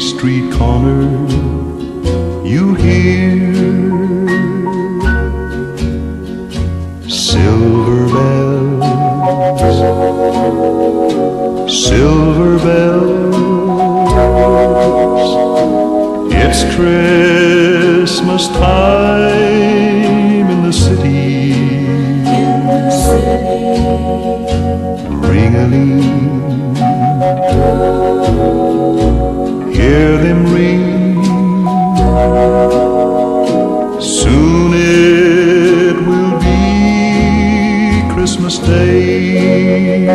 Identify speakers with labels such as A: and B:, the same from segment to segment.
A: street corner you hear silver bells, silver bells. It's Christmas time in the city. Ring-a-ling, hear them ring. Soon it will be Christmas Day.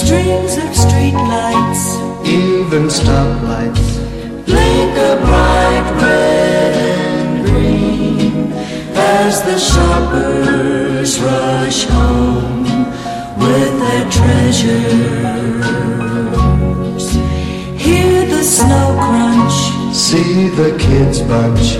B: Strings of streetlights
C: even stoplights.
B: blink a bright red and green as the shoppers rush home with their treasures.
C: See the kids bunch.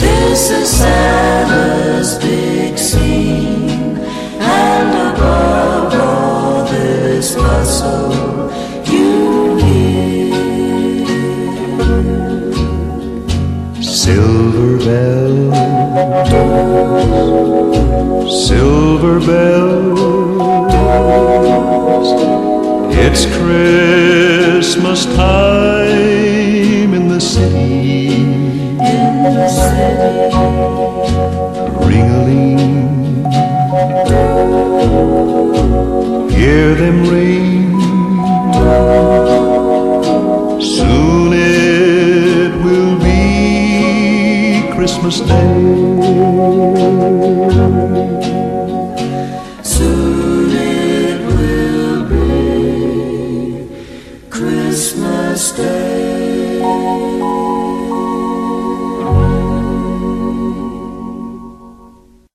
B: This is Santa's big scene, and above all this bustle, you hear
A: Silver bells, silver bells. It's Christmas time Ring-a-ling, hear them ring. Soon it will be Christmas Day.